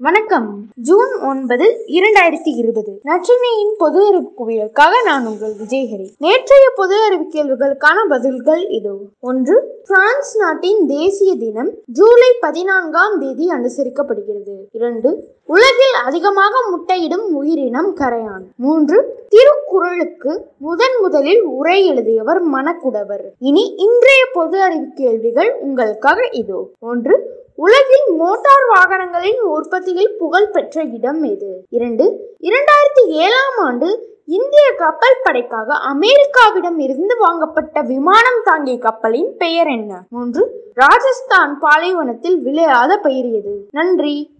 வணக்கம். ஜூன் ஒன்பது இரண்டாயிரத்தி இருபது. நற்றினையின் பொது அறிவு குவியலுக்காக நான் உங்கள் விஜயஹரி நேற்றைய பொது அறிவு கேள்விகளுக்கான பதில்கள் இதோ. ஒன்று பிரான்ஸ் நாட்டின் தேசிய தினம் ஜூலை பதினான்காம் தேதி அனுசரிக்கப்படுகிறது. இரண்டு உலகில் அதிகமாக முட்டையிடும் உயிரினம் கரையான். மூன்று திருக்குறளுக்கு முதன் முதலில் உரை எழுதியவர் மணக்குடவர். இனி இன்றைய பொது அறிவு கேள்விகள் உங்களுக்காக இதோ. ஒன்று உலகில் மோட்டார் வாகனங்களின் உற்பத்தியில் புகழ் பெற்ற இடம் எது? இரண்டு இரண்டாயிரத்தி ஏழாம் ஆண்டு இந்திய கப்பல் படைக்காக அமெரிக்காவிடம் இருந்து வாங்கப்பட்ட விமானம் தாங்கிய கப்பலின் பெயர் என்ன? மூன்று ராஜஸ்தான் பாலைவனத்தில் விளையாத பயிர் எது? நன்றி.